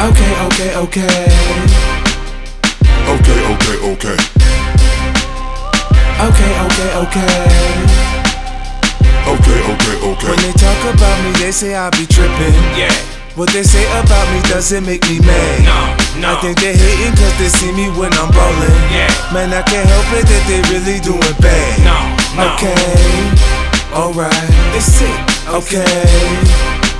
Okay, okay, okay. Okay, okay, okay. Okay, okay, okay. Okay, okay, okay. When they talk about me, they say I be tripping. Yeah. What they say about me doesn't make me mad. No, no. I think they hating cause they see me when I'm ballin'. Yeah. Man, I can't help it that they really doing bad. No, no. Okay, alright. It's sick. Okay,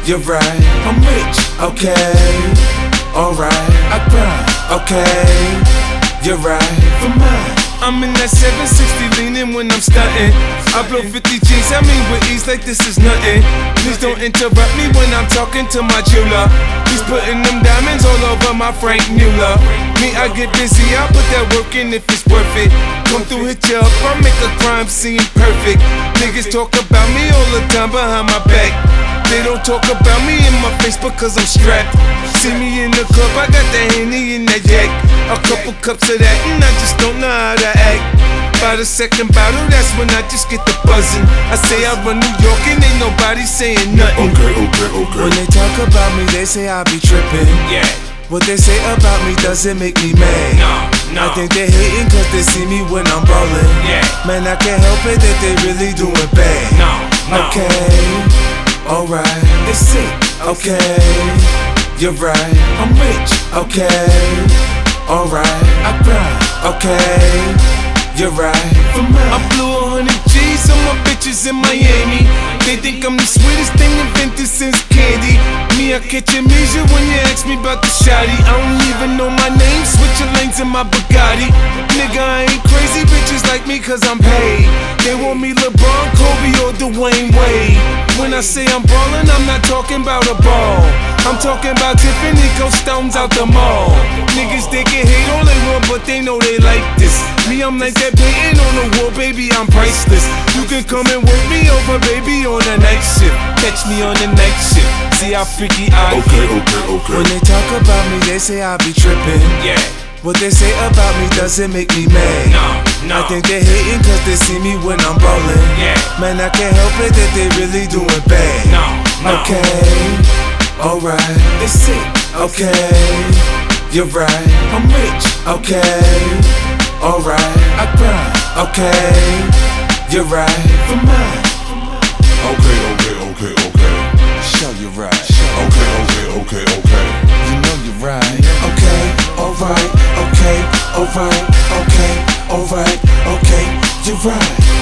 you're right. I'm rich. Okay, alright. I grind. Okay, you're right. For mine. I'm in that 760 leaning when I'm stunting. I blow 50 G's, I mean with ease like this is nothing. Please don't interrupt me when I'm talking to my jeweler. He's putting them diamonds all over my Franck Muller. Me, I get busy, I put that work in if it's worth it. Come through, hit you up, I make a crime scene perfect. Niggas talk about me all the time behind my back. They don't talk about me in my face because I'm strapped. See me in the club, I got the henny in that yak. A couple cups of that, and I just don't know how to act. By the second bottle, that's when I just get the buzzing. I say I run New York, and ain't nobody saying nothing. Okay, okay, okay. When they talk about me, they say I be tripping. Yeah, What they say about me doesn't make me mad. no, no. I think they hating cause they see me when I'm ballin'. Yeah. Man, I can't help it that they really doing bad. No, no. Okay, alright. It's sick. Okay, you're right. I'm rich. Okay, alright. I grind. Okay, you're right. For mine. I blew a hundred G's on my bitches in Miami. They think I'm the sweetest thing invented since candy. Me, I catch amnesia when you ask me about the shotty. I don't even know my name, switching lanes in my Bugatti. Nigga, I ain't crazy, bitches like me cause I'm paid. They want me LeBron, Kobe, or Dwyane Wade. I say I'm ballin', I'm not talking about a ball. I'm talking about Tiffany Coat stones out the mall. Niggas, they can hate all they want, but they know they like this. Me, I'm like that painting on the wall, baby, I'm priceless. You can come and work me over, baby, on the night shift. Catch me on the night shift. See how freaky I Okay, get. okay, okay. When they talk about me, they say I be trippin'. Yeah, What they say about me doesn't make me mad. no, no. I think they hating cause they see me when I'm ballin'. Yeah. Man, I can't help it that they really doing bad. No, no. Okay, alright. It's sick. Okay, you're right. I'm rich. Okay, alright. I grind. Okay, you're right. For mine. Okay, okay, okay, okay. Show you right. Okay, okay, okay, okay. You know you're right. Okay, alright. Okay, alright. Okay, alright. Okay, you're right.